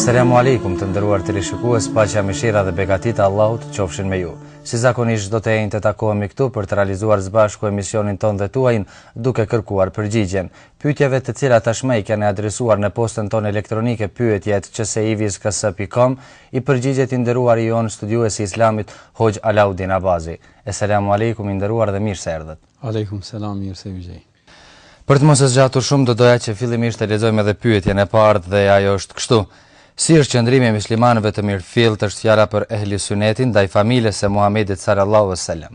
Selamu alejkum të nderuar teleshikues, paqja, mëshira dhe begatitë e Allahut qofshin me ju. Si zakonisht çdo të enjte takohemi këtu për të realizuar së bashku emisionin tonë dhe tuajin, duke kërkuar përgjigjen. Pyetjeve të cilat tashmë i keni adresuar në postën tonë elektronike pyetje at qsivizhks pikë kom, i përgjigjet i nderuari jonë studiues i Islamit Hoxhë Alaudin Abazi. Eselamu Alejkum i nderuar dhe mirë se erdhët. Alejkum selam mirë se ju gjej. Për të mos e zgjatur shumë do doja që fillimisht të lexojmë edhe pyetjen e parë dhe ajo është kështu, Si është qëndrimi i myslimanëve të mirëfilltë është fjala për ehli sunetin ndaj familjes së Muhamedit salallahu e selam.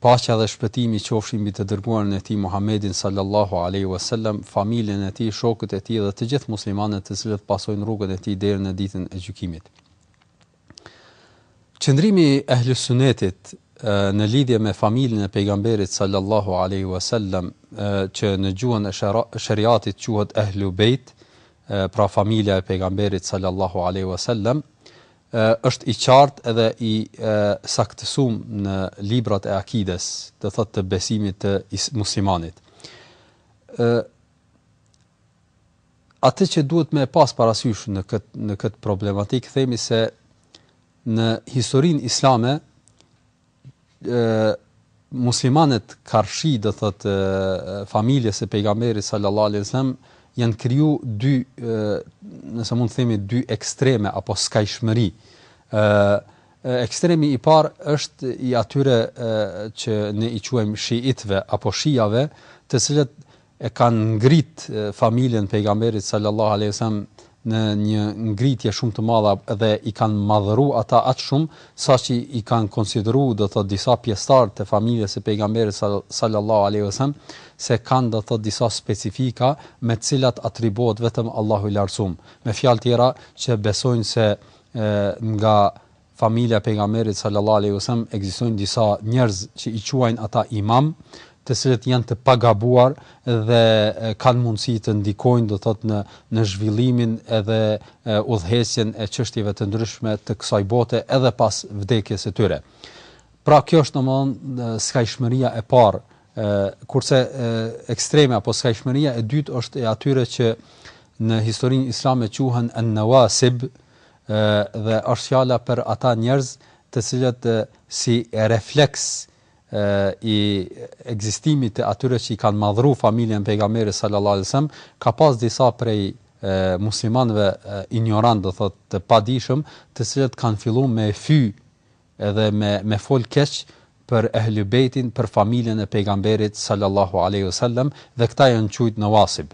Paqja dhe shpëtimi qofshin mbi të Dërguarin e Tij Muhammedin sallallahu alejhi ue sellem, familjen e tij, shokët e tij dhe të gjithë muslimanët të cilët pasojnë rrugën e tij deri në Ditën e Gjykimit. Qëndrimi i Ehlussunnetit në lidhje me familjen e Pejgamberit sallallahu alejhi ue sellem, që në gjuhën e Sheriatit quhet Ehlu Bejt, pra familja e Pejgamberit sallallahu alejhi ue sellem, është i qartë edhe i saktësum në librat e akides, do thotë të besimit të muslimanit. Ë Atë që duhet me pas parasysh në këtë në këtë problematikë themi se në historinë islame muslimanët karshi do thotë familjes së pejgamberit sallallahu alaihi wasallam janë kriju dy nëse mund të themi dy ekstreme apo skajshmëri ekstremi i parë është i atyre që ne i quajmë shiitëve apo shijave të cilët e kanë ngrit familjen e Pejgamberit sallallahu alejhi ve sellem në një ngritje shumë të madhe dhe i kanë madhëru ata aq shumë saqë i kanë konsideru do thotë disa pjesëtarë të familjes së Pejgamberit sallallahu alejhi ve sellem se kanë do thotë disa specifika me të cilat atribuohet vetëm Allahu i Lartësum. Me fjalë tjera që besojnë se nga familja e Pejgamberit sallallahu alejhi ve sellem ekzistojnë disa njerëz që i quajnë ata imam, të cilët janë të pagabuar dhe kanë mundësi të ndikojnë do thotë në në zhvillimin edhe udhëheqjen e çështjeve të ndryshme të kësaj bote edhe pas vdekjes së tyre. Pra kjo është domthonë skajshmëria e parë, kurse ekstremi apo skajshmëria e dytë është e atyre që në historinë islame quhen an-nawasib, Dhe është fjala për ata njerëz të cilët si refleks i ekzistimit të atyre që i kanë madhru familjen e Pejgamberit sallallahu alejhi ve sellem, ka pas disa prej muslimanëve injorant, do thotë të padijshëm, të cilët kanë fillu me fy edhe me me fol keq për Ehli Bejtin, për familjen e Pejgamberit sallallahu alejhi ve sellem dhe këta janë qujt Nawasib.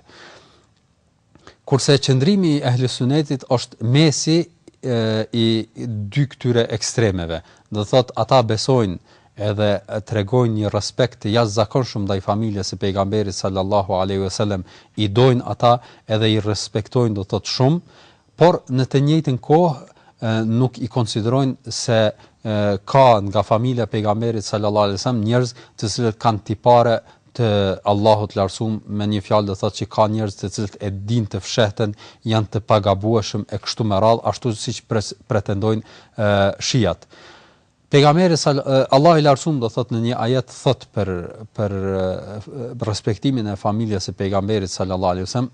Kurse qëndrimi i Ehli Sunetit është mesi i dy këtyre ekstremeve. Do të thotë ata besojnë edhe tregojnë një respekt të jashtëzakonshëm ndaj familjes së Pejgamberit sallallahu alejhi ve sellem, i dojnë ata edhe i respektojnë do të thotë shumë, por në të njëjtën kohë nuk i konsiderojnë se ka nga familja e Pejgamberit sallallahu alejhi ve sellem njerëz të cilët kanë tipare të Allahut të Lartësum, me një fjalë do thotë që ka njerëz të cilët e dinë të fshehtën, janë të pagabueshëm e kështu me radhë, ashtu siç pretendojnë shiat. Pejgamberi sal Allahu i lartësum do thot në një ajet thot për për respektimin e familjes së pejgamberit sallallahu alaihi wasallam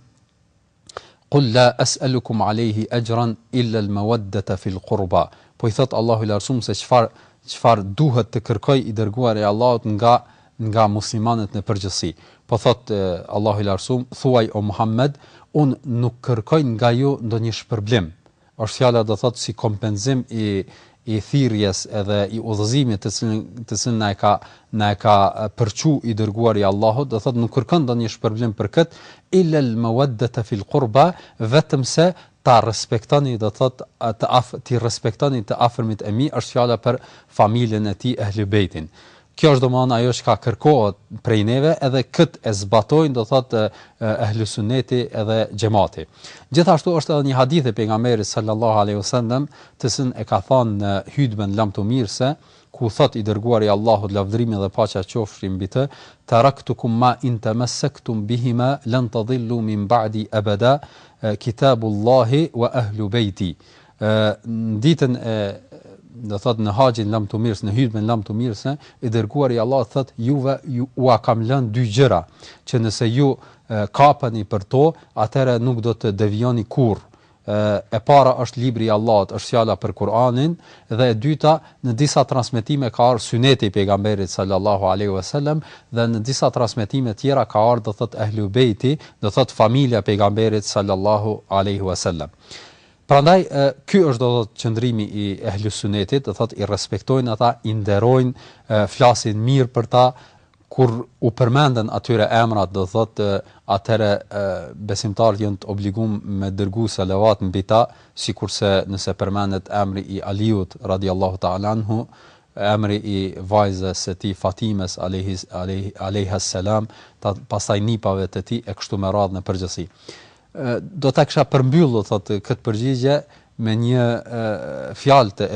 Kul la es'elukum alejhi ejran illa el mewaddete fil kurba, po i thotë Allahu i Lartësum se çfarë çfarë duhet të kërkojë i Dërguari i Allahut nga nga muslimanët në përgjithësi. Po thotë Allahu i Lartësum, Thuaj o Muhammed, Unë nuk kërkoj nga ju ndonjë shpërblim, Është fjala do të thotë si kompenzim i i thirrjes edhe i udhëzimit të cilin të cilin na e ka na e ka përçu i dërguari i Allahut, do thotë nuk kërkon ndonjë shpërblim për kët, illa al mawaddata fi al qurba, vetëm se ta respektoni do thotë të af t'i respektoni të afërmit e mi, është fjala për familjen e tij ehli bejtin. Kjo është domethënë ajo çka kërkohet prej neve edhe këtë e zbatojnë do thotë ehlu sunneti edhe xhemati. Gjithashtu është edhe një hadith i pejgamberit sallallahu alaihi wasallam, të cilin e ka thënë në hytben lamtumirëse, ku thot i dërguari i Allahut lavdërimi dhe paqja qofshin mbi të, taraktukum ma in tamassaktum bihima lan tadhillu min ba'di abada kitabullahi wa ahlu bayti. Ë në ditën e do thot në haxhin lamtumirës në hytben lamtumirëse i dërguari i Allahut thot juve ju ua kam lënë dy gjëra që nëse ju e, kapeni për to atëherë nuk do të devijoni kurrë e para është libri i Allahut, është fjala për Kur'anin dhe e dyta në disa transmetime ka ardhur syneti i pejgamberit sallallahu alaihi wasallam dhe në disa transmetime tjera ka ardhur do thot ehlu bejti, do thot familja e pejgamberit sallallahu alaihi wasallam. Prandaj ky është do thot qëndrimi i ehlusunetit, do thot i respektojnë ata, i nderojnë, flasin mirë për ta, kur u përmenden atyre emrat do thot atëre besimtarët janë të obligum me dërgu salavat mbi ta, sikurse nëse përmendet emri i Aliut radiallahu ta'ala anhu, emri i vajzës së tij Fatimes alejhi alejhi alejha selam, pastaj nipave të tij e kështu me radhë në përgjithësi. Do ta kisha përmbyll, thotë, këtë përgjigje me një fjalë të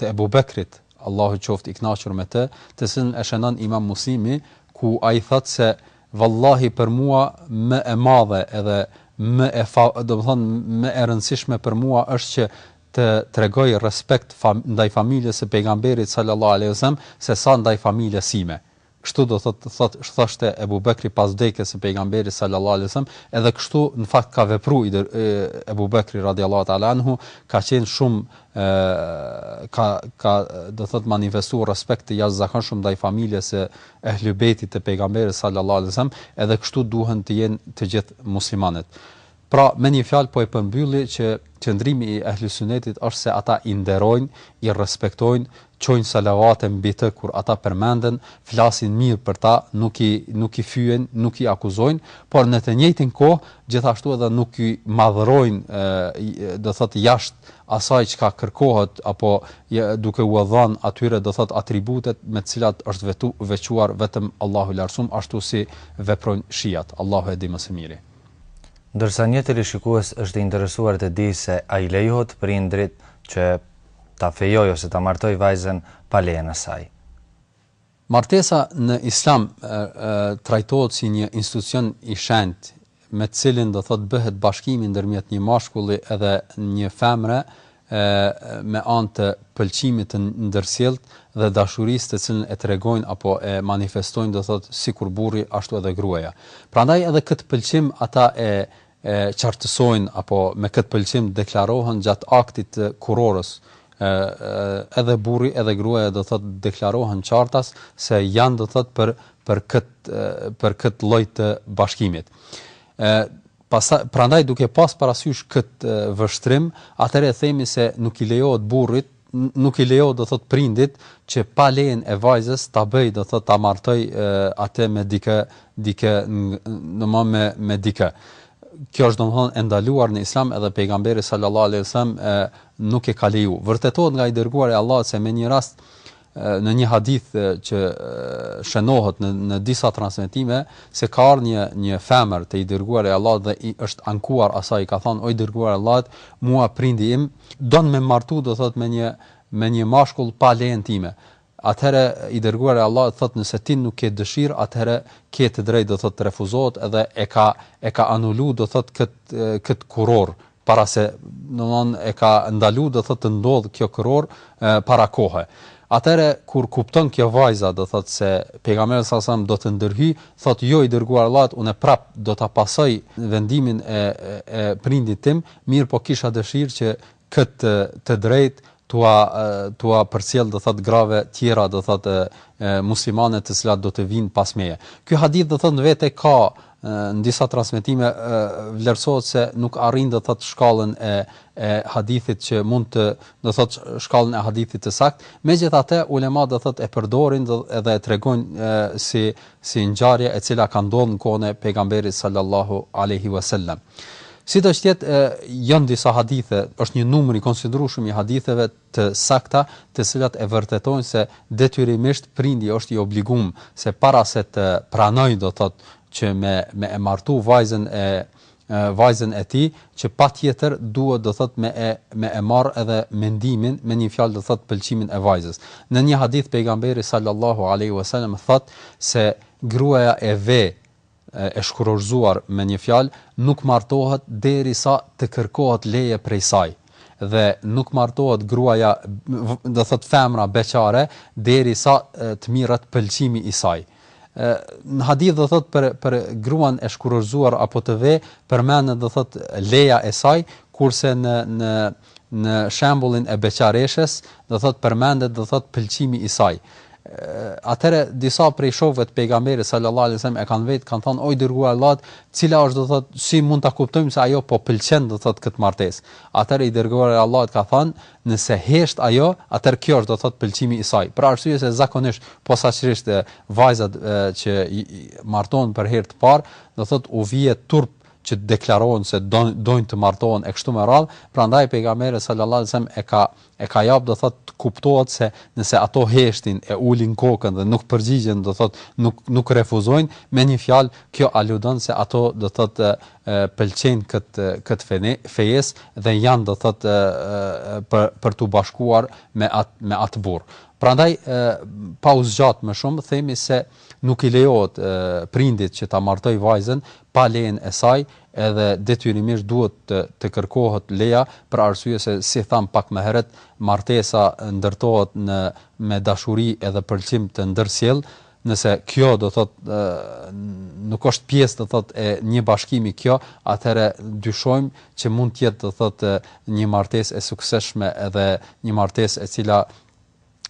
të Ebu Bekrit, Allahu qoftë i kënaqur me të, të cilën e shënon Imam Muslimi, ku ai thotë se vallahi për mua më e madhe edhe më e fa, domethonë më e rëndësishme për mua është që të tregoj respekt fam, ndaj familjes së pejgamberit sallallahu alaihi wasallam se sa ndaj familjes sime. Kështu do të thotë thoshte Ebu Bekri pas vdekjes së Pejgamberit sallallahu alejhi ve sellem, edhe kështu në fakt ka vepru Ebu Bekri radijallahu ta'ala anhu, ka qenë shumë ka ka do të thotë manifestu respekt të jashtëzakonshëm ndaj familjes së Ehlubejtit të Pejgamberit sallallahu alejhi ve sellem, edhe kështu duhen të jenë të gjithë muslimanët. Pra, me një fjalë po e përmbylli që qëndrimi i Ehlusunnetit është se ata i nderojnë, i respektojnë, çojnë salavate mbi të kur ata përmenden, flasin mirë për ta, nuk i nuk i fyejnë, nuk i akuzojnë, por në të njëjtën kohë gjithashtu edhe nuk i madhërojnë do thotë jashtë asaj çka kërkohet apo duke u dhënë atyre do thotë atributet me të cilat është vetu, veçuar vetëm Allahu i Lartësuar ashtu si veprojnë shiat. Allahu e di më së miri. Ndërsa një teleshikues është i interesuar të dijë se a i lejohet prindrit që ta fejojë ose ta martojë vajzën pa lejen e saj. Martesa në Islam trajtohet si një institucion i shenjtë, me të cilin do të thotë bëhet bashkimi ndërmjet një mashkulli edhe një femre e me anë të pëlqimit të ndërsjelltë dhe dashurisë të cilën e tregojnë apo e manifestojnë do thotë sikur burri ashtu edhe gruaja. Prandaj edhe këtë pëlqim ata e e qartësojnë apo me këtë pëlqim deklarohen gjatë aktit të kurorës. ë edhe burri edhe gruaja do thotë deklarohen qartas se janë do thotë për për kët për kët lloj të bashkimit. ë Pas, prandaj duke pas parasysh këtë vështrim, atëherë themi se nuk i lejohet burrit, nuk i lejohet do thot prindit që pa lejen e vajzës ta bëj do thot ta martoj atë me dikë, dikë në më me me dikë. Kjo është domthon e ndaluar në Islam edhe pejgamberi sallallahu alaihi wasallam nuk e ka leju. Vërtetohet nga i dërguari i Allahut se me një rast në një hadith që shënohet në në disa transmetime se ka ardhur një një femër te i dërguar i Allahut dhe i është ankuar e saj i ka thënë o i dërguar i Allahut mua prindi im don me martu do thot me një me një mashkull pa lejen time atëherë i dërguar i Allahut thot nëse ti nuk ke dëshirë atëherë ke të drejtë do thot të refuzohet edhe e ka e ka anulu do thot kët kët kurorë para se domethënë e ka ndalu do thotë të ndodh kjo kurorë para kohe. Atëherë kur kupton kjo vajza do thotë se pejgamberi salallahu alejhi selam do të ndërhyjë, thotë jo i dërguar i Allahut, unë prap do ta pasoj vendimin e e prindit tim, mirëpo kisha dëshirë që këtë të drejtë t'ua t'ua përcjell do thot grave tjera do thot muslimane të cilat do të vijnë pas meje. Ky hadith do thot vetë ka në disa transmetime vlerësohet se nuk arrin do thot shkallën e e hadithit që mund të do thot shkallën e hadithit të saktë, megjithatë ulema do thot e përdorin edhe e tregojnë si si ngjarje e cila ka ndodhur në kohën e pejgamberit sallallahu alaihi wasallam. Sido që të jetë janë disa hadithe, është një numër i konsiderueshëm i haditheve të sakta të cilat e vërtetojnë se detyrimisht prindi është i obligum se para se të pranojë do thotë që me me e martu vajzën e vajzën e tij që patjetër duhet do thotë me e me e marrë edhe mendimin me një fjalë do thotë pëlqimin e vajzës. Në një hadith pejgamberi sallallahu alejhi wasallam thotë se gruaja e ve e shkurorzuar me një fjalë, nuk martohet derisa të kërkohet leje prej saj, dhe nuk martohet gruaja, do thotë femra beqare, derisa të mirret pëlqimi i saj. Në hadith do thotë për për gruan e shkurorzuar apo të ve, përmendet do thotë leja e saj, kurse në në Në shembullin e beqareshës, do thotë përmendet, do thotë pëlqimi i saj. Atëherë disa prej shokëve të pejgamberit sallallahu alajhi wasallam e kanë vet, kanë thënë o i dërguar i Allahut, cila është do thotë si mund ta kuptojmë se ajo po pëlqen do thotë këtë martesë. Atëherë i dërguari i Allahut ka thënë, nëse hesht ajo, atëherë kjo është do thotë pëlqimi i saj. Për arsye se zakonisht posaçërisht vajzat që martohen për herë të parë, do thotë u vjen turp që të deklarohen se don dojnë të martohen e kështu me radhë, prandaj pejgamberi sallallahu alaihi wasallam e ka e ka jap do thotë të kuptohet se nëse ato heshtin e ulin kokën dhe nuk përgjigjen do thotë nuk nuk refuzojnë me një fjalë kjo aludon se ato do thotë pëlqejnë këtë këtë fene fejesë dhe janë do thotë për për t'u bashkuar me atë me atë burrë. Prandaj pa u zgjat më shumë themi se nuk i lejohet prindit që ta martojë vajzën pa lejen e saj edhe detyrimisht duhet të kërkohet leja për arsye se si thamë pak më herët martesa ndërtohet me dashuri edhe pëlqim të ndërsjellë nëse kjo do thotë nuk është pjesë do thotë e një bashkimi kjo atëherë dyshojmë që mund të jetë do thotë një martesë e suksesshme edhe një martesë e cila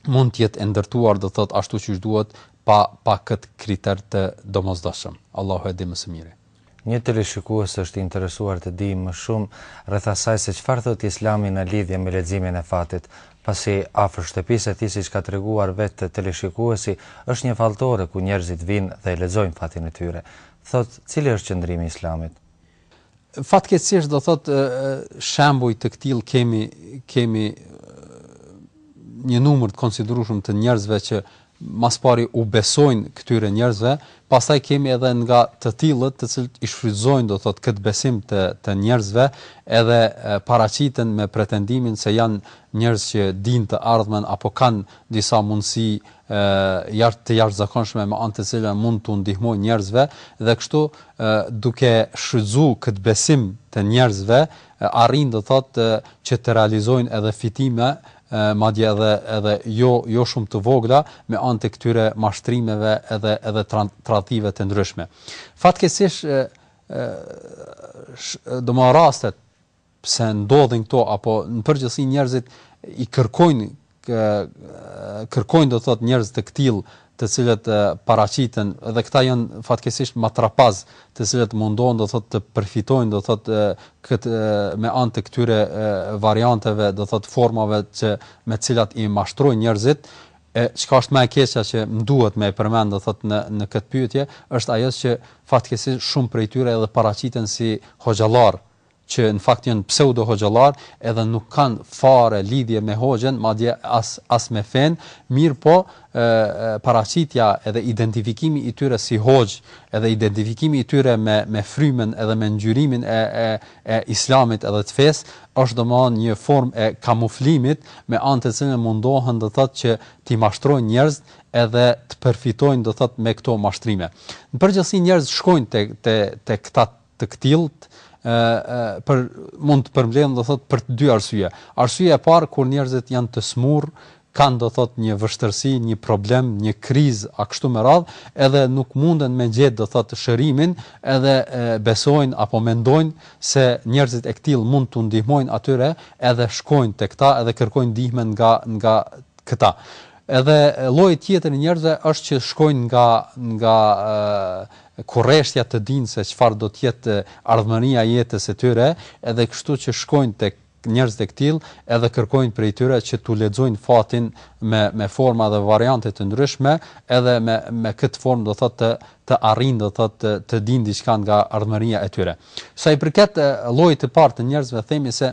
mund të jetë e ndërtuar do thotë ashtu siç duhet pa pa këtë kriter të domosdoshëm. Allahu e di më së miri. Një teleshikues është i interesuar të dijë më shumë rreth asaj se çfarë thotë Islami në lidhje me leximin e fatit, pasi afër shtëpisë së tij siç ka treguar vetë teleshikuesi, është një falltore ku njerëzit vijnë dhe e lexojnë fatin e tyre. Thotë, cili është qëndrimi i Islamit? Fatkeqësisht do thotë shembuj të këtillë kemi kemi një numër të konsiderueshëm të njerëzve që ma s'pari u besojnë këtyre njerëzve, pastaj kemi edhe nga të tillët të cilët i shfrytëzojnë do thotë këtë besim të të njerëzve edhe paraqiten me pretendimin se janë njerëz që dinë të ardhmen apo kanë disa mundësi të jashtëzakonshme me anë të cilëve mund t'u ndihmojnë njerëzve dhe kështu duke shfrytëzuar këtë besim të njerëzve arrijnë do thotë që të realizojnë edhe fitime madje edhe edhe jo jo shumë të vogla me anë të këtyre mashtrimeve edhe edhe tradhtive të ndryshme. Fatkeqësisht ë ë domethënë rastet pse ndodhin këto apo në përgjithësi njerëzit i kërkojnë kërkojnë do të thotë njerëz të këtill të cilët paraqiten dhe këta janë fatkeqësisht matrapazë të cilët mundohen do të thotë të përfitojnë do të thotë këtë me anë të këtyre varianteve do të thotë formave që me të cilat i mashtrojnë njerëzit e çka është më e keqja që më duhet me e përmend do thot në në këtë pyetje është ajo që fatkeqësisht shumë prej tyre edhe paraqiten si hoxhallar që në fakt janë pseudo hoxhallarë edhe nuk kanë fare lidhje me hoxhën madje as as me fenë, mirëpo paraqitja edhe identifikimi i tyre si hoxhë edhe identifikimi i tyre me me frymën edhe me ngjyrimin e e e Islamit edhe të fesë është domethënë një formë e kamuflimit me anë të cilën mundohen do thotë që t'i mashtrojnë njerëzit edhe të përfitojnë do thotë me këto mashtrime. Në përgjithësi njerëzit shkojnë te te te këta të këtillt për mund të përmbledhen do thot për dy arsye. Arsyeja e parë kur njerëzit janë të smurë kanë do thot një vështërsi, një problem, një krizë a kështu me radh, edhe nuk munden me gjet do thot shërimin, edhe e, besojnë apo mendojnë se njerëzit e këtill mund t'u ndihmojnë atyre, edhe shkojnë tek ta, edhe kërkojnë ndihmë nga nga këta. Edhe lloji tjetër i njerëzve është që shkojnë nga nga kurreshtja të dinë se çfarë do të jetë ardhmëria e jetës së tyre, edhe kështu që shkojnë tek njerëz të këtillë edhe kërkojnë prej tyre që t'u lexojnë fatin me me forma dhe variante të ndryshme, edhe me me këtë formë do të thotë të të arrijnë do të thotë të të dinë diçka nga ardhmëria e tyre. Sa i përket llojit të parë të njerëzve themi se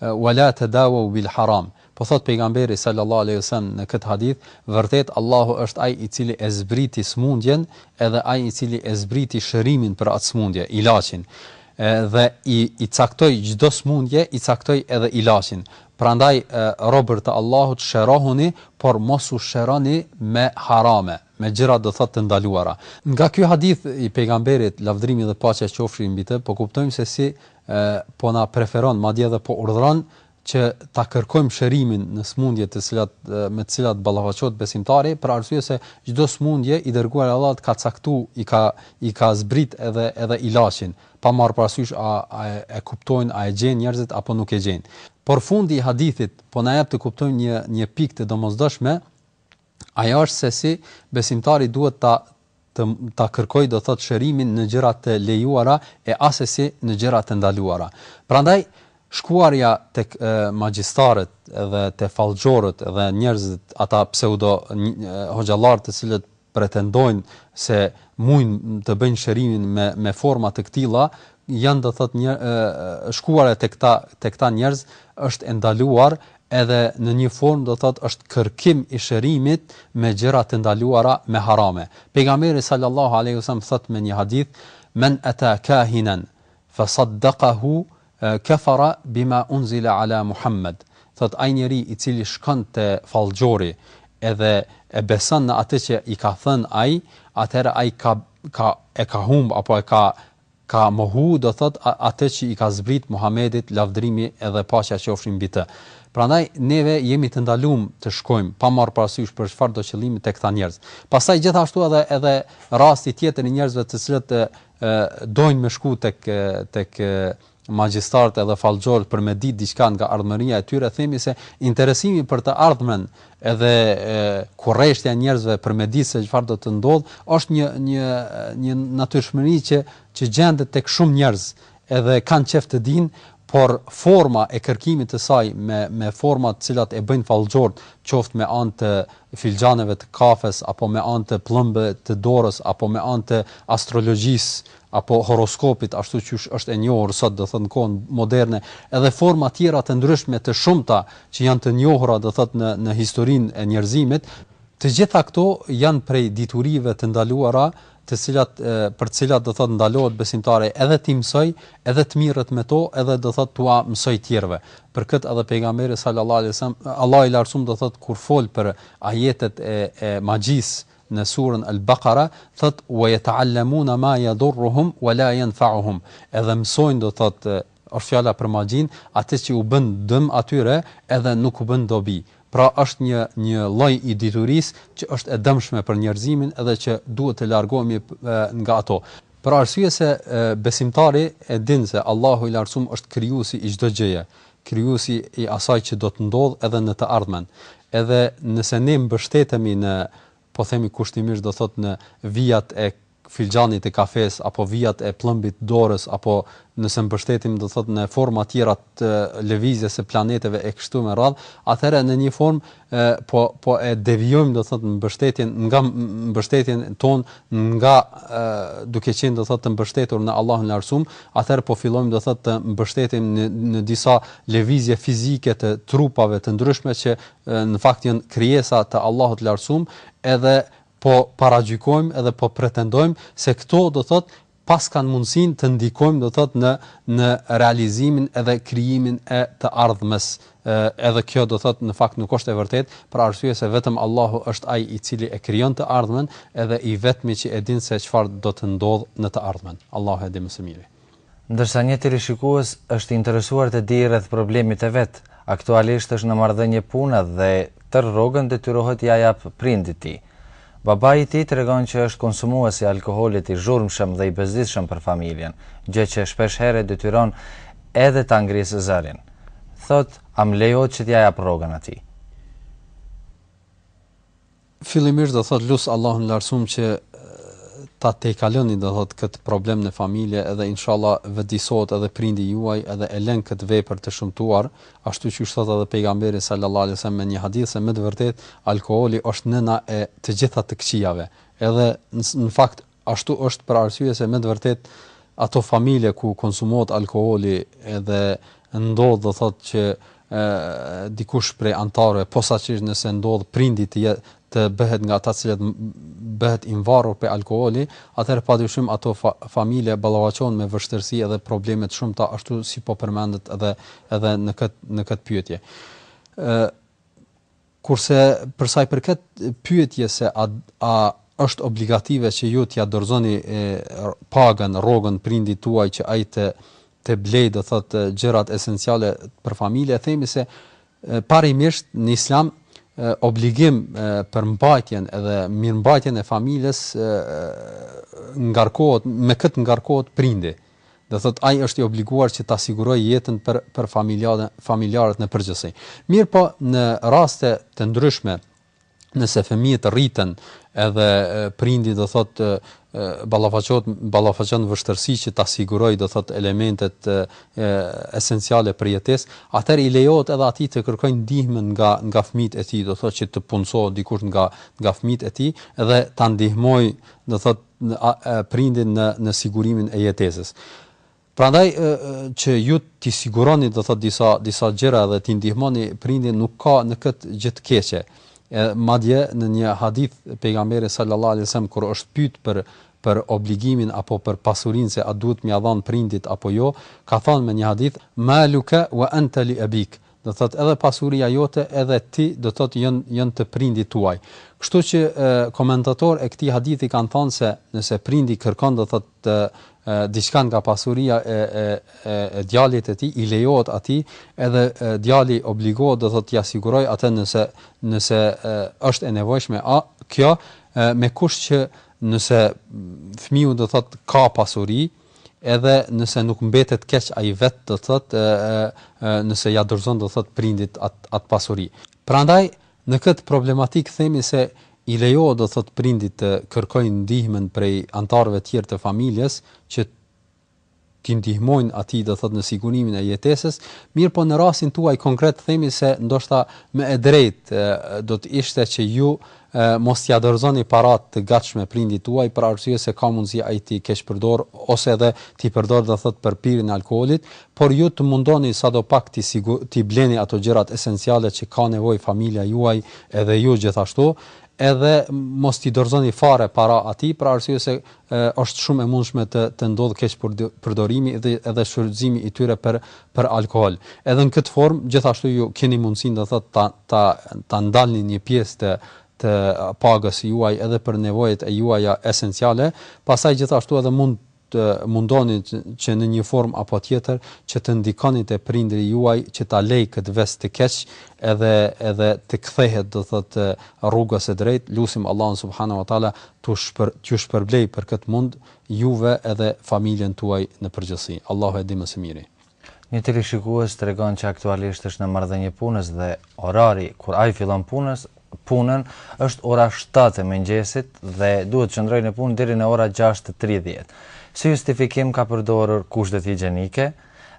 Wa la tadawau bil haram. Po thotë Pejgamberi sallallahu alejhi ve sellem në këtë hadith, Vërtet Allahu është Ai i cili e zbriti sëmundjen edhe Ai i cili e zbriti shërimin për atë sëmundje, ilaçin. Dhe i i caktoi çdo sëmundje, i caktoi edhe ilaçin. Prandaj, robër të Allahut, shërohuni, por mos u shëroni me harame. me gjëra do thotë të ndaluara. Nga ky hadith i Pejgamberit, lavdërimi dhe paqja qofshin mbi të, po kuptojmë se si po na preferon, madje edhe po urdhëron që ta kërkojmë shërimin në sëmundjet të cilat me të cilat ballafaqohet besimtari, për arsye se çdo sëmundje i dërguari i Allahut ka caktuar, i ka i ka zbrit edhe edhe ilaçin, pa marrë parasysh a a e kuptojnë, a e gjejnë njerëzit apo nuk e gjejnë. Por fundi i hadithit po na jep të kuptojmë një një pikë të domosdoshme, Ajo është se si besimtari duhet ta të ta kërkojë do thotë shërimin në gjëra të lejuara e asesi në gjëra të ndaluara. Prandaj shkuarja tek magjistarët dhe te fallxhorët dhe njerëzit ata pseudo hoxhallarë të cilët pretendojnë se mujnë të bëjnë shërimin me me forma të këtilla janë do thotë shkuarja tek këta tek këta njerëz është e ndaluar edhe në një formë do të thotë është kërkim i shërimit me gjëra të ndaluara me harame pejgamberi sallallahu alejhi ve sellem thotë me një hadith men ata kahinan fa saddaqahu kafara bima unzila ala muhammed thotë ai njeri i cili shkon te fallxhori edhe e beson në atë që i ka thënë ai atëherë ai ka ka e ka humb apo e ka Ka mohu do thotë a atë që i ka zbrit Muhamedit lavdërimi edhe paqja qofshin mbi të. Prandaj neve jemi të ndalumë të shkojmë pa marrë parasysh për çfarëdo qëllimi te këta njerëz. Pastaj gjithashtu edhe edhe rasti tjetër i njerëzve të cilët dojnë me shku tek tek magjistarët edhe fallxhorët për me ditë diçka nga ardhmëria e tyre themi se interesimi për të ardhmen Edhe kurreshtja e njerëzve për me ditë se çfarë do të ndodhë, është një një një natyrshmëri që që gjendet tek shumë njerëz, edhe kanë qejf të dinë, por forma e kërkimit të saj me me forma të cilat e bëjnë fallxhort, qoftë me anë të filxhaneve të kafes apo me anë të pllëmbëve të dorës apo me anë të astrologjisë, apo horoskopit ashtu qysh është e njohur sot do thot në kohën moderne edhe forma tjera të ndryshme të shumta që janë të njohura do thot në në historinë e njerëzimit të gjitha këto janë prej diturive të ndaluara të cilat për të cilat do thot ndalohet besimtari edhe ti mësoj edhe të mirret me to edhe do thot tua mësoj tjerëve për këtë edhe pejgamberi sallallahu alajhi wasallam Allahu i lartsum do thot kur fol për ajetet e e magjisë në surën Al-Bakara, thotë, Wa yata'allamuna ma yadurruhum wa la yanfa'uhum, edhe mësojnë do të thotë, është fjala për magjinë, atë që u bën dëm atyre edhe nuk u bën dobi. Pra është një një lloj i diturisë që është e dëmshme për njerëzimin edhe që duhet të largohemi nga ato. Për arsye se besimtari e din se Allahu i Lartësumë është krijuesi i çdo gjëje, krijuesi i asaj që do të ndodhë edhe në të ardhmen. Edhe nëse ne mbështetemi në, po themi kushtimisht do thotë në vijat e filxhanit të kafesë apo vijat e pllëmbës të dorës apo nëse mbështetemi do thotë në forma tjera të lëvizjes së planeteve e kështu me radhë, atëherë në një formë e po po e devijojmë do thotë mbështetjen nga mbështetjen ton nga e, duke qenë do thotë të mbështetur në Allahun e Lartsum, atëherë po fillojmë do thotë të mbështetemi në, në disa lëvizje fizike të trupave të ndryshme që e, në fakt janë krijesa të Allahut të Lartsum, edhe po paragjykojmë edhe po pretendojmë se këto do thotë paskan mundësinë të ndikojnë do të thotë në në realizimin edhe krijimin e të ardhmes edhe kjo do të thotë në fakt nuk është e vërtetë për arsye se vetëm Allahu është ai i cili e krijon të ardhmen edhe i vetmi që e din se çfarë do të ndodhë në të ardhmen Allahu e di më së miri. Ndërsa një teleshikues është i interesuar të dijë rreth problemit të vet, aktualisht është në marrëdhënie pune dhe tërë rrogën detyrohet t'ia japë prindit tij. Babai i tij tregon që është konsumues i alkoolit i zhurmshëm dhe i bezdisshëm për familjen, gjë që shpeshherë e detyron edhe ta ngrisë zërin. Thotë, A më lejohet që t'ia jap rrogën atij? Fillimisht do thotë lus Allahun e Lartësumë që ta tejkaloni do thotë këtë problem në familje edhe inshallah vetëdijesohet edhe prindi juaj edhe e lën këtë vepër të shëmtuar, Ashtu qysh thotë edhe Pejgamberi sallallahu alejhi ve sellem në një hadith se me të vërtetë alkooli është nëna e të gjitha të këqijave. Edhe në fakt ashtu është për arsye se me të vërtetë ato familje ku konsumohet alkooli edhe ndodh do thotë që dikush prej anëtarëve posaçërisht nëse ndodh prindi të jetë të bëhet nga ata të cilët bëhen të mvarur prej alkooli, atëherë padyshim ato familje ballafaqohen me vështirësi edhe probleme të shumta ashtu si po përmendet edhe edhe në këtë në këtë pyetje. Ë Kurse për sa i përket pyetjes se a a është obligative që ju t'ia dorëzoni pagën, rrogën prindit tuaj që ai të të blej do thotë gjërat esenciale për familje, themi se Parimisht në Islam obligim për mbajtjen edhe mirëmbajtjen e familjes ngarkohet me këtë ngarkohet prindi. Do thotë ai është i obliguar që ta sigurojë jetën për për familjarët në përgjithësi. Mirëpo në raste të ndryshme nëse fëmijët rriten edhe prindi do thot ballafaqohet ballafaqon vështirësi që ta sigurojë do thot elementet e, esenciale për jetesë, atëherë i lejohet edhe atij të kërkojë ndihmën nga nga fëmijët e tij, do thot që të punësohet dikush nga nga fëmijët e tij dhe ta ndihmojë do thot prindin në në sigurimin e jetesës. Prandaj që ju t'i siguroni do thot disa disa gjëra dhe t'i ndihmoni prindin nuk ka në kët gjë të keqe. E madje në një hadith pejgamberi sallallahu alejhi wasallam kur është pyet për për obligimin apo për pasurinë se a duhet m'ia dhanë prindit apo jo, ka thënë me një hadith, Maluka wa anta li abik, Do thotë edhe pasuria jote edhe ti do thotë janë janë të prindit tuaj. Kështu që komentatorë e këtij hadithi kanë thënë se nëse prindi kërkon do thotë diçka nga pasuria e e e, e djalit të tij i lejohet atij edhe e, djali obligohet do thotë t'ia sigurojë atë nëse nëse e, është e nevojshme a kjo e, me kusht që nëse fëmiu do thotë ka pasuri e, edhe nëse nuk mbetet keq ai vetë do thotë nëse ia dorëzon do thotë prindit at at pasuri. Prandaj në këtë problematikë themi se i lejohet do thotë prindit të kërkojë ndihmën prej anëtarëve të tjerë të familjes që t'i ndihmojnë atij do thot në sigurimin e jetesës, mirëpo në rastin tuaj konkret themi se ndoshta më e drejtë do të ishte që ju E, mos t'i dorëzoni para të gatshme prindit tuaj për arsye se ka mundësi ai t'i keqpërdorë ose edhe t'i përdorë do thotë për pirjen e alkoolit, por ju të mundoni sadopak t'i sigu, t'i bleni ato gjërat esenciale që ka nevojë familja juaj edhe ju gjithashtu, edhe mos t'i dorëzoni fare para atij për arsye se është shumë e mundshme të të ndodhë keqpërdorimi dhe edhe shfrytëzimi i tyre për për alkool. Edhe në këtë formë gjithashtu ju keni mundësinë do thotë ta ta ta ndalni një pjesë të të pagës juaj edhe për nevojat e juaja esenciale, pastaj gjithashtu edhe mund të mundoni që në një formë apo tjetër që të ndikoni te prindri juaj që ta lej këtë ves të keq edhe edhe të kthehet do thotë rrugës së drejtë lusim Allahun subhanahu wa taala T'u shpër, t'ju shpërblejë për këtë mund juve edhe familjen tuaj në përgjithësi. Allahu e di më së miri. Një teleshikues tregon që aktualisht është në marrëdhënie punës dhe orari kur ai fillon punës, punën, është ora shtatë e mëngjesit dhe duhet të qëndrojë në punë deri në ora gjashtë e tridhjetë. Si justifikim ka përdorur kushtet higjienike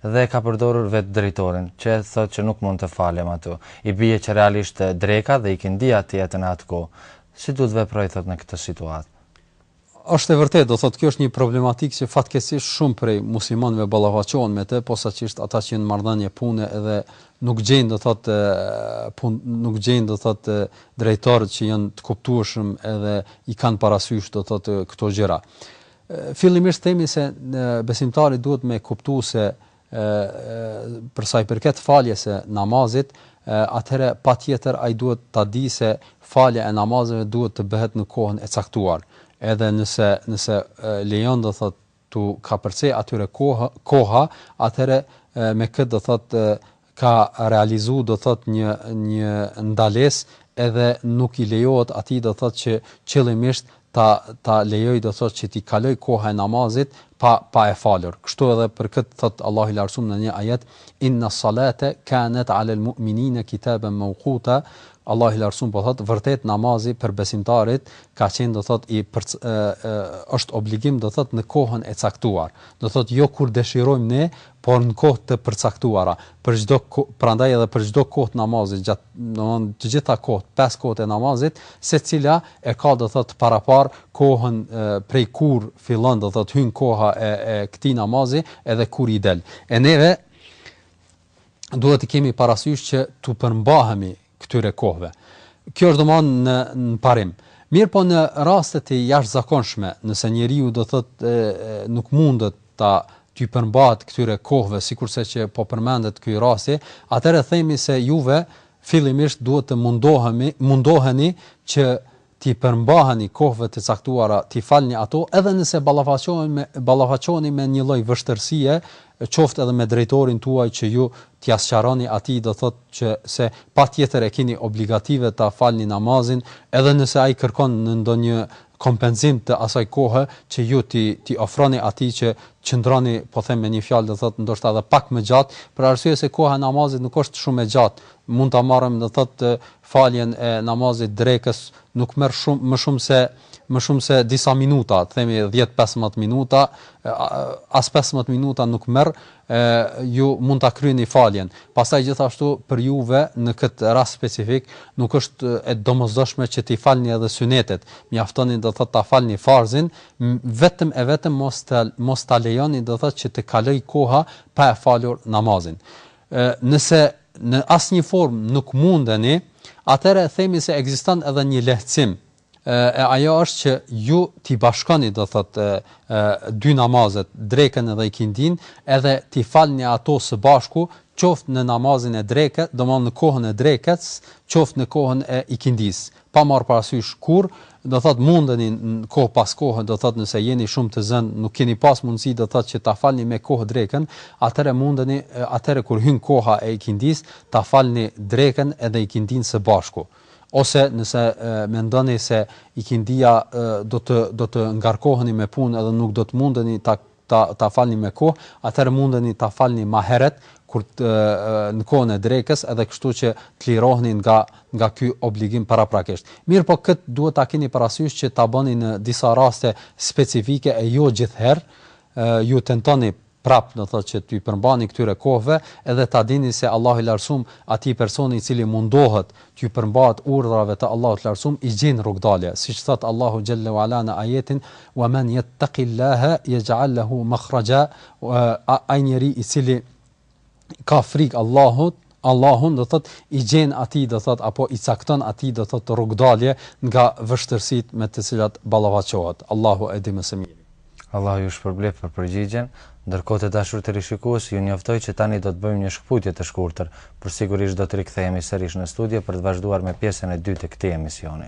dhe ka përdorur vetë drejtorin, që thotë që nuk mund të falem aty. I bie që realisht dreka dhe ikindia t'jenë n'atë kohë. Si duhet veproj thot në këtë situatë? Është e vërtetë, do thotë kjo është një problematikë që fatkeqësisht shumë prej muslimanëve ballafaqohen me të, posaçërisht ata që janë në marrëdhënie pune edhe nuk gjejnë do thotë pun, nuk gjejnë do thotë drejtorë që janë të kuptueshëm edhe i kanë parasysh do thotë këto gjëra. Fillimisht themi se besimtari duhet me kuptu se për sa i përket faljes së namazit, atëherë patjetër ai duhet ta dijë se falja e namazeve duhet të bëhet në kohën e caktuar. Edhe nëse nëse lejon do thotë t'u kapërce atyre koha, koha, atëherë me këtë do thotë ka realizu do thot një një ndalesë edhe nuk i lejohet atij do thotë që qëllimisht ta ta lejoj do thotë që t'i kaloj koha e namazit pa pa e falur kështu edhe për këtë thotë Allahu i Lartësumë në një ajet inna salate kanet alel mu'minina kitaben mawquta Allahu i Lartësumë po thotë vërtet namazi për besimtarit ka qenë do thotë i për, e, e, është obligim do thotë në kohën e caktuar do thotë jo kur dëshirojmë ne por në kohë të përcaktuara, për çdo, prandaj edhe për çdo kohë të namazit, gjatë, domthonë, të gjitha kohët, pesë kohët e namazit, secila e ka, do thotë, paraparë kohën e, prej kur fillon, do thotë, hyn koha e, e këtij namazi, edhe kur i del. E neve duhet të kemi parasysh që t'u përmbahemi këtyre kohëve. Kjo është domthonë në në parim. Mirëpo në raste të jashtëzakonshme, nëse njeriu do thotë nuk mundet ta t'u përmbahet këtyre kohëve, sikurse që po përmendet ky rasti, atëherë themi se juve fillimisht duhet të mundoheni, mundoheni që t'i përmbaheni kohëve të caktuara, t'i falni ato, edhe nëse ballafaqohen me, ballafaqoheni me një lloj vështërsie, qoftë edhe me drejtorin tuaj që ju t'ia sqaroni atij, do thotë që se patjetër e keni obligative ta falni namazin, edhe nëse ai kërkon ndonjë kompenzim të asaj kohe që ju t'i t'i ofroni atij që qëndroni, po them me një fjalë, do thotë ndoshta edhe pak më gjatë, për arsye se koha e namazit nuk është shumë e gjatë, mund ta marrim, do thotë, faljen e namazit drekës nuk merr shumë më shumë se më shumë se disa minuta, themi dhjetë pesëmbëdhjetë minuta, as pesëmbëdhjetë minuta nuk merr, ju mund ta kryeni faljen. Pastaj gjithashtu për juve në këtë rast specifik nuk është e domosdoshme që t'i falni edhe synetet. Mjaftoni do thotë ta falni farzin, vetëm e vetëm mos ta mos ta lejoni do thotë që të kalojë koha pa e falur namazin. Nëse në asnjë formë nuk mundeni, atëherë themi se ekziston edhe një lehtësim, e ajo është që ju t'i bashkoni do thotë dy namazet, drekën edhe ikindinë, edhe t'i falni ato së bashku, qoftë në namazin e drekës, domthonë në kohën e drekës, qoftë në kohën e ikindisë. pa marrë parasysh kur, do thotë mundeni kohë pas kohe, do thotë nëse jeni shumë të zënë, nuk keni pas mundësi do thotë që ta falni me kohë drekën, atëherë mundeni, atëherë kur hyn koha e ikindisë, ta falni drekën edhe ikindinë së bashku. Ose nëse mendoni se ikindia do të do të ngarkoheni me punë edhe nuk do të mundeni ta ta ta falni me kohë, atëherë mundeni ta falni ma heret kur të në kohën e drekës edhe kështu që të liroheni nga nga ky obligim paraprakisht. Mirëpo kët duhet ta keni parasysh që ta bëni në disa raste specifike e jo gjithëherë, ju tentoni prap do thotë që t'i përmbani këtyre kohëve edhe ta dini se Allahu i Lartësum atij personi i cili mundohet t'ju përmbahet urdhrave të Allahut të Lartësum, i gjen rrugëdalje, siç thotë Allahu xhelle ue ala në ajetin, Wa men yattaqillaha yaj'al lahu makhraja, Ai njeri i cili ka frikë Allahut, Allahun, do thotë, i gjen atij, do thotë, apo i cakton atij, do thotë, rrugëdalje nga vështirësitë me të cilat ballafaqohet. Allahu e di më së miri. Allahu ju shpërbleftë për përgjigjen. Ndërkohë të dashur teleshikues, ju njoftoj që tani do të bëjmë një shkëputje të shkurtër, por sigurisht do të rikthehemi sërish në studio për të vazhduar me pjesën e dytë të këtij emisioni.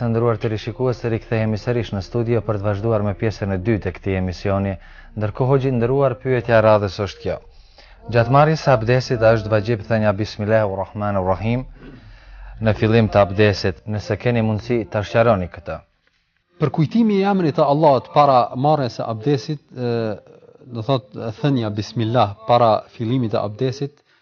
Të nderuar teleshikues u rikthejmi sërish në studio për të vazhduar me pjesën e dytë të këtij emisioni, ndërkohë i nderuar pyetja e radhës është kjo. Gjatë marrjes e abdesit është vaxhib thënia Bismillah u Rahman u Rahim në fillim të abdesit nëse keni mundësi ta sqaroni këtë. Përkujtimi i emrit të Allahut para marrjes së abdesit, do thot thënia bismillah para fillimit të abdesit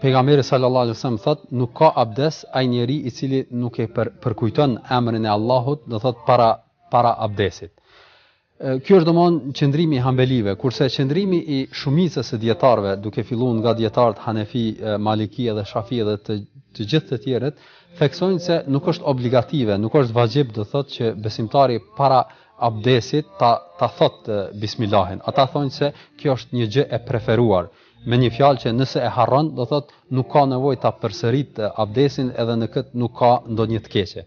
Pejgamberi sallallahu alajhi wasallam thotë, nuk ka abdes ai njeri i cili nuk e për, përkujton emrin e Allahut, do thotë para para abdesit. Ky është domon qëndrimi i hanbelive, kurse qëndrimi i shumicës së dijetarëve, duke filluar nga dijetarët Hanefi, Maliki dhe Shafi dhe të të gjithë të tjerët, theksojnë se nuk është obligative, nuk është vaxhib do thotë që besimtari para abdesit ta ta thot bismillahin. Ata thonë se kjo është një gjë e preferuar. me një fjalë që nëse e harron, do thot nuk ka nevojë ta përsërit abdesin edhe në kët nuk ka ndonjë të keqe.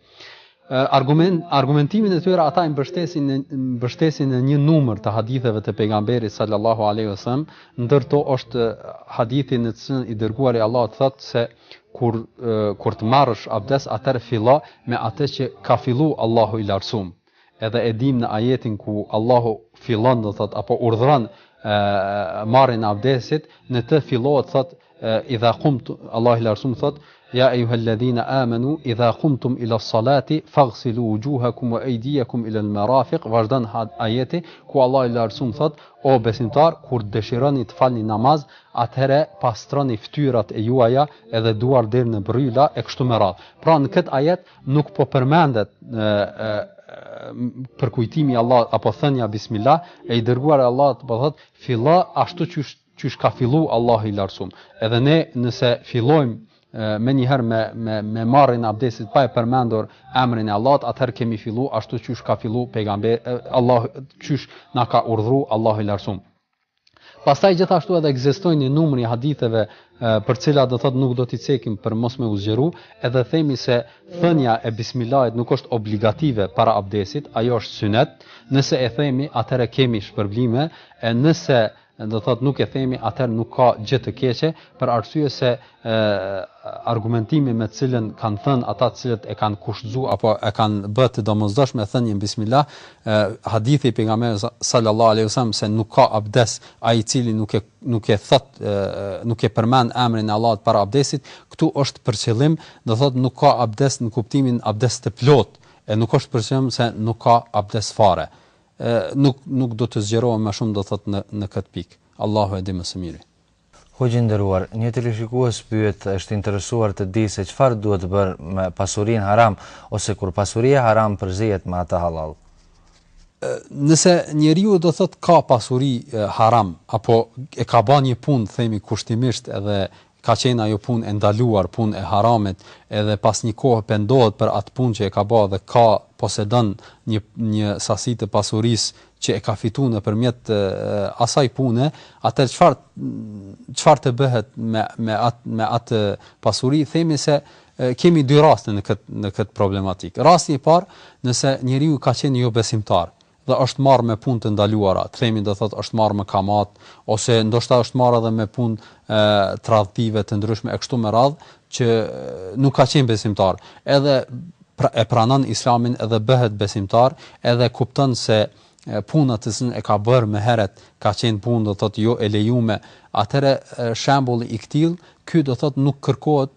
Argument argumentimin e tyre ata i mbështesin në mbështesin në një numër të haditheve të pejgamberit sallallahu alaihi wasallam, ndër to është hadithi në të cilin i dërguari i Allahut thot se kur kur të marrësh abdes atëherë fillo me atë që ka fillu Allahu i lartsum. Edhe e dimë në ajetin ku Allahu fillon do thot apo urdhëron marrjen e abdesit, në të fillohet thot idha qumt Allahu lartsum thot ja ayuha alladhina amanu idha qumtum ila salati faghsilu wujuhakum wa aydiyakum ila almarafiq vazhdon ajeti ku Allah i lartësuam thot o besimtar kur dëshironi të falni namaz atëherë pastroni fytyrat e juaja edhe duart deri në bërryla e kështu me radh pra në këtë ajet nuk po përmendet ë ë përkujtimi i Allahut apo thënia bismillah e i dërguari i Allahut po thot fillo ashtu qysh ka fillu Allahu i lartsum edhe ne nëse fillojmë menjëherë me me me marrjen e abdesit pa e përmendur emrin e Allahut, atëherë kemi fillu ashtu qysh ka fillu pejgamberi Allahu qysh na ka urdhru Allahu i lartsum. Pastaj gjithashtu edhe ekzistojnë një numër i haditheve për cilat do thotë nuk do t'i cekim për mos me u zgjeru, edhe themi se thënia e bismillahit nuk është obligative para abdesit, ajo është synet, nëse e themi atëherë kemi shpërblime, e nëse do thotë nuk e themi atëherë nuk ka gjë të keqe, për arsye se e argumentimi me të cilën kanë thënë ata të cilët e kanë kushtzu apo e kanë bërë të domosdoshme thënien bismillah e, hadithi i pejgamberit sallallahu alaihi wasallam se nuk ka abdes ai i cili nuk e nuk e thot e, nuk e përmend emrin e Allahut para abdesit këtu është për qëllim do thotë nuk ka abdes në kuptimin abdes të plot e nuk është për qëllim se nuk ka abdes fare e, nuk nuk do të zgjerohem më shumë do thotë në në këtë pikë Allahu e di më së miri Hoxhë i nderuar, një teleshikues pyet është i interesuar të dijë se çfarë duhet bërë me pasurinë haram ose kur pasuria haram përzihet me atë hallall. Nëse njeriu do të thotë ka pasuri haram apo e ka bërë një punë themi kushtimisht edhe ka qenë ajo punë e ndaluar, punë e haramit, edhe pas një kohë pendohet për atë punë që e ka bërë dhe ka posedon një një sasi të pasurisë që e ka fitu nëpërmjet asaj pune, atëherë çfarë, çfarë të bëhet me, me atë, me atë pasuri, themi se kemi dy raste në këtë, në këtë problematikë. Rasti i parë, nëse njeriu ka qenë jo besimtar, dhe është marrë me punë të ndaluara, të themi do thotë është marrë me kamatë ose ndoshta është marrë edhe me punë tregtive të ndryshme e kështu me radhë që nuk ka qenë besimtar. Edhe e pranon Islamin edhe bëhet besimtar, edhe kupton se puna të cilën e ka bërë më heret ka qenë punë do të thotë jo e lejume, atëherë shembulli i këtillë, ky do të thotë nuk kërkohet,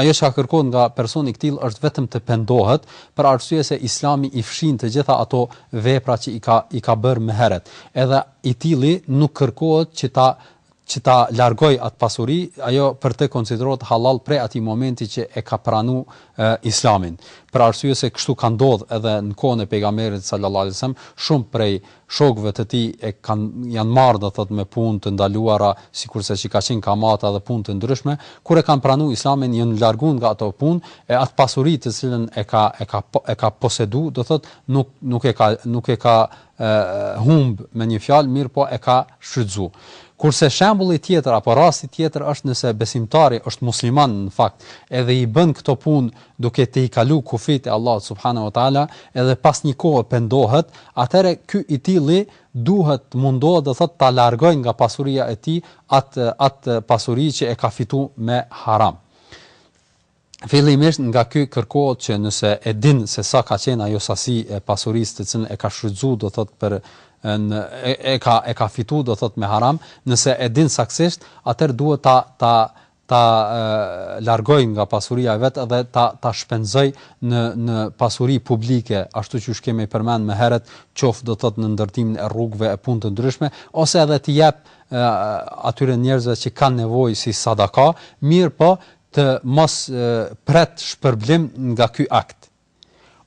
ajo çka kërkohet nga personi i këtillë është vetëm të pendohet, për arsye se Islami i fshin të gjitha ato vepra që i ka i ka bërë më heret. Edhe i tilli nuk kërkohet që ta që ta largojë atë pasuri, ajo për të konsiderohet hallall prej atij momenti që e ka pranu Islamin. Për arsye se kështu ka ndodh edhe në kohën e Pejgamberit sallallahu alejhi ve sellem, shumë prej shokëve të tij e kanë janë marrë do thotë me punë të ndaluara, sikurse që ka qenë kamata dhe punë të ndryshme, kur e kanë pranu Islamin janë largu nga ato punë, e atë pasuri të cilën e ka e ka e ka posedu, do thotë nuk nuk e ka nuk e ka e humb me një fjalë, mirëpo e ka shfrytëzu. Kurse shembulli tjetër apo rasti tjetër është nëse besimtari është musliman në fakt, edhe i bën këto punë duke tejkalu kufijtë e Allahut subhanahu wa ta'ala, edhe pas një kohe pendohet, atëherë ky i tilli duhet mundohet do thotë ta largojë nga pasuria e tij atë atë pasuri që e ka fitu me haram. Fillimisht nga ky kërkohet që nëse e din se sa ka qenë ajo sasi e pasurisë të cilën e ka shfrytëzu do thotë për në e ka e ka fitu do thotë me haram, nëse e din saktësisht, atëherë duhet ta ta ta largojë nga pasuria e vet dhe ta ta shpenzojë në në pasuri publike, ashtu qysh kemi përmend më herët, qoftë do thotë në ndërtimin e rrugëve e punë të ndryshme, ose edhe të jap atyre njerëzve që kanë nevojë si sadaka, mirëpo të mos pret shpërblim nga ky akt.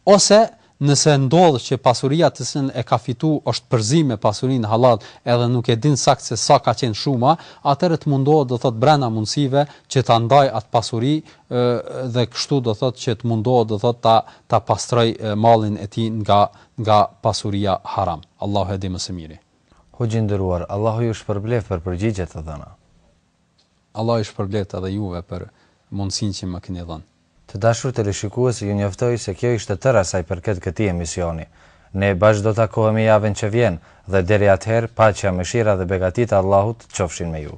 Ose nëse ndodh që pasuria të cilën e ka fitu është përzi me pasurinë hallall edhe nuk e din saktë se sa ka qenë shuma, atëherë të mundohet do thotë brenda mundësive që ta ndajë atë pasuri dhe kështu do thotë që të mundohet do thotë ta ta pastroj mallin e tij nga nga pasuria haram. Allahu e di më së miri. Hoxhë i nderuar, Allahu ju shpërbleftë për përgjigjet e dhëna. Allahu ju shpërbleftë edhe juve për mundësinë që më keni dhënë. Të dashur teleshikues, ju njoftoj se kjo ishte tëra sa i përket këtij emisioni. Ne bashkë do takohemi javën që vjen, dhe deri atëherë, paqja, mëshira dhe begatitë e Allahut qofshin me ju.